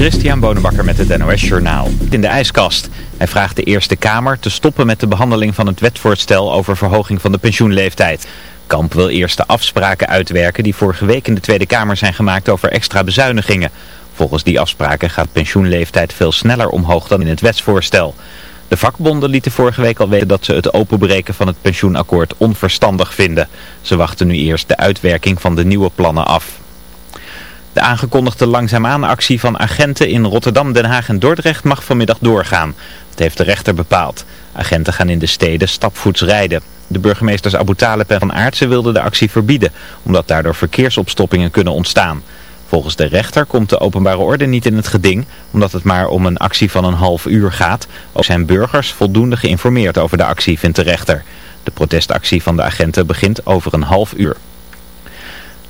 Christian Bonenbakker met het NOS Journaal. In de ijskast. Hij vraagt de Eerste Kamer te stoppen met de behandeling van het wetvoorstel over verhoging van de pensioenleeftijd. Kamp wil eerst de afspraken uitwerken die vorige week in de Tweede Kamer zijn gemaakt over extra bezuinigingen. Volgens die afspraken gaat pensioenleeftijd veel sneller omhoog dan in het wetsvoorstel. De vakbonden lieten vorige week al weten dat ze het openbreken van het pensioenakkoord onverstandig vinden. Ze wachten nu eerst de uitwerking van de nieuwe plannen af. De aangekondigde langzaamaan actie van agenten in Rotterdam, Den Haag en Dordrecht mag vanmiddag doorgaan. Dat heeft de rechter bepaald. Agenten gaan in de steden stapvoets rijden. De burgemeesters Abu Talib en Van Aartsen wilden de actie verbieden, omdat daardoor verkeersopstoppingen kunnen ontstaan. Volgens de rechter komt de openbare orde niet in het geding, omdat het maar om een actie van een half uur gaat. Ook zijn burgers voldoende geïnformeerd over de actie, vindt de rechter. De protestactie van de agenten begint over een half uur.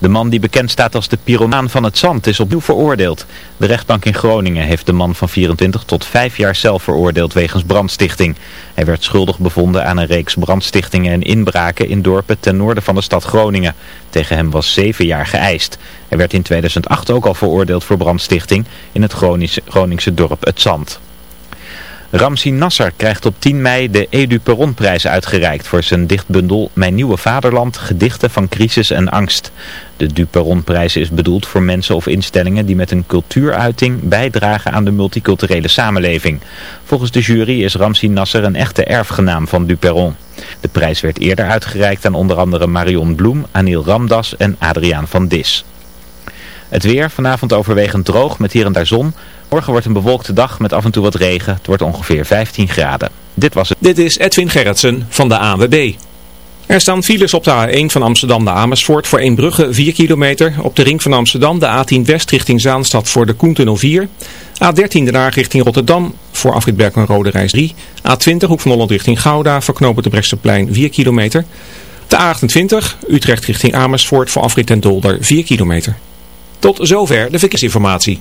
De man die bekend staat als de pyromaan van het zand is opnieuw veroordeeld. De rechtbank in Groningen heeft de man van 24 tot 5 jaar zelf veroordeeld wegens brandstichting. Hij werd schuldig bevonden aan een reeks brandstichtingen en inbraken in dorpen ten noorden van de stad Groningen. Tegen hem was 7 jaar geëist. Hij werd in 2008 ook al veroordeeld voor brandstichting in het Groningse, Groningse dorp Het Zand. Ramsi Nasser krijgt op 10 mei de Edu Perronprijs uitgereikt voor zijn dichtbundel Mijn Nieuwe Vaderland, Gedichten van Crisis en Angst. De Duperronprijs is bedoeld voor mensen of instellingen die met een cultuuruiting bijdragen aan de multiculturele samenleving. Volgens de jury is Ramsi Nasser een echte erfgenaam van Duperron. De prijs werd eerder uitgereikt aan onder andere Marion Bloem, Anil Ramdas en Adriaan van Dis. Het weer, vanavond overwegend droog met hier en daar zon. Morgen wordt een bewolkte dag met af en toe wat regen. Het wordt ongeveer 15 graden. Dit was het. Dit is Edwin Gerritsen van de AWB. Er staan files op de A1 van Amsterdam naar Amersfoort voor Eembrugge 4 kilometer. Op de ring van Amsterdam de A10 West richting Zaanstad voor de Koentunnel 4. A13 de Haag richting Rotterdam voor Afritberg en Rode Reis 3. A20 Hoek van Holland richting Gouda voor knopen de Bresseplein 4 kilometer. De A28 Utrecht richting Amersfoort voor Afrit en Dolder 4 kilometer. Tot zover de verkeersinformatie.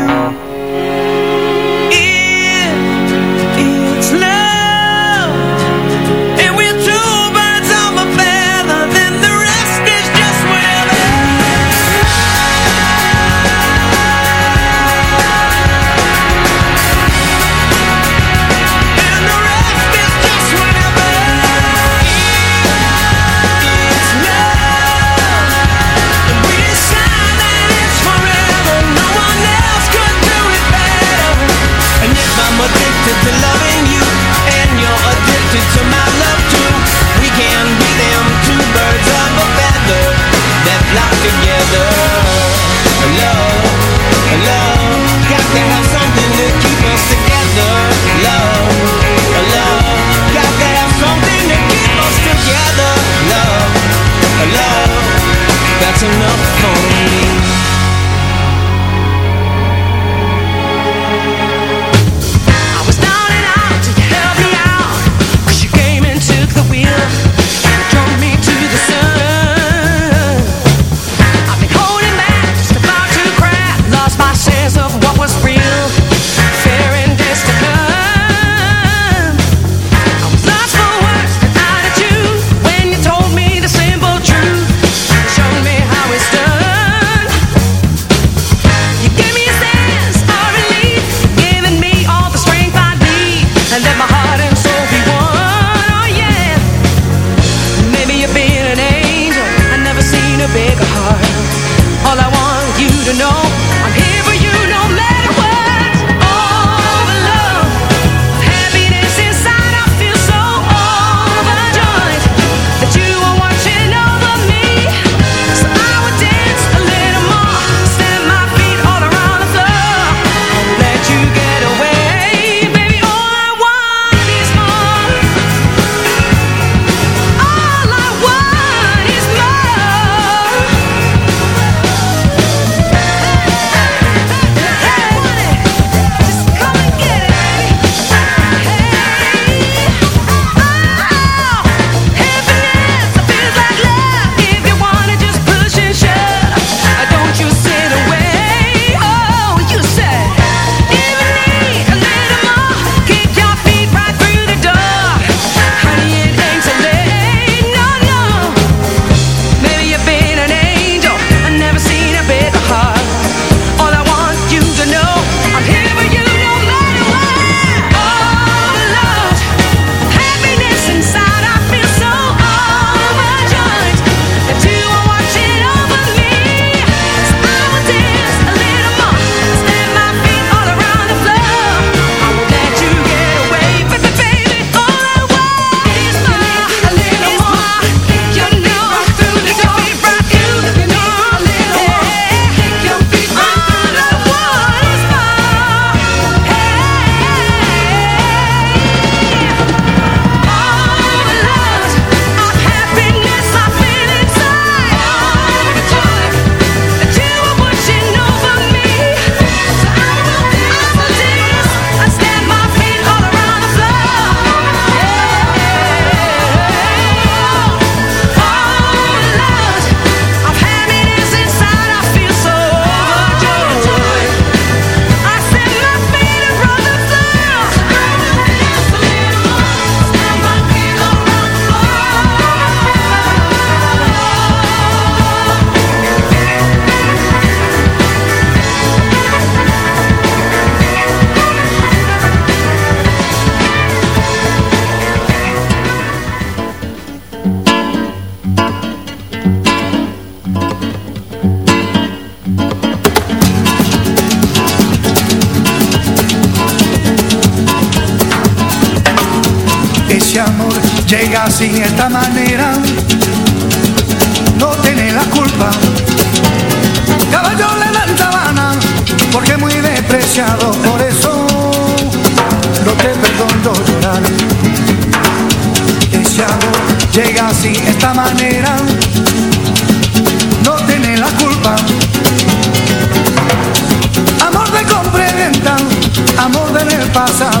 llega así, esta manera, no tiene la culpa. Amor de compra y venta, amor del pasado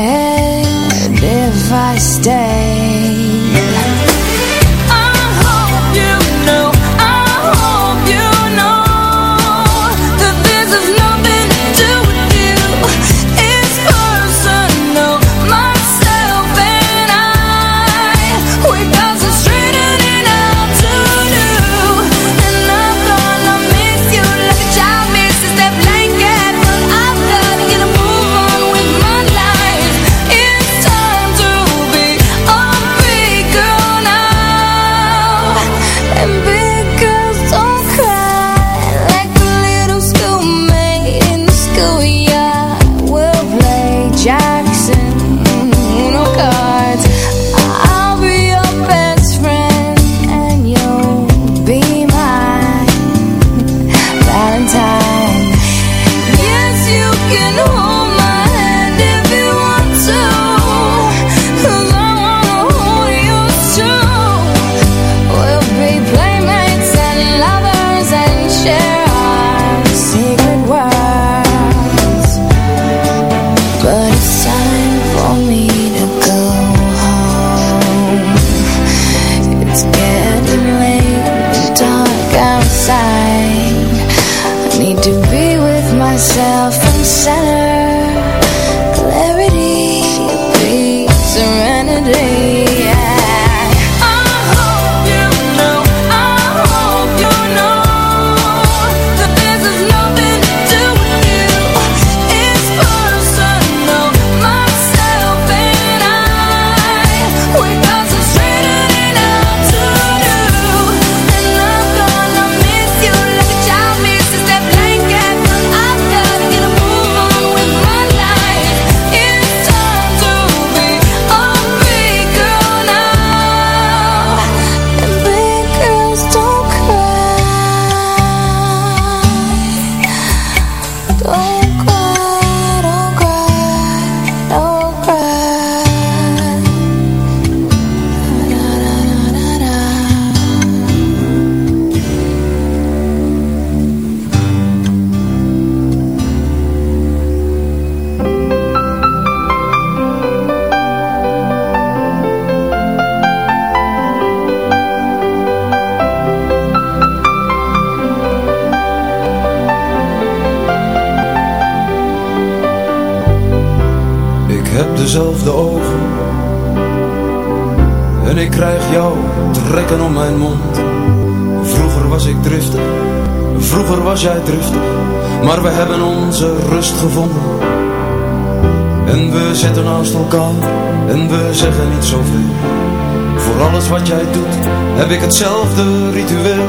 heb ik hetzelfde ritueel.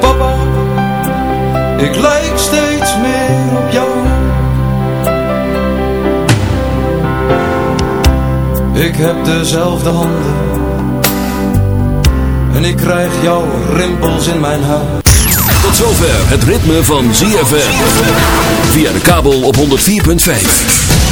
Papa, ik lijk steeds meer op jou. Ik heb dezelfde handen. En ik krijg jouw rimpels in mijn haar. Tot zover het ritme van ZFM. Via de kabel op 104.5.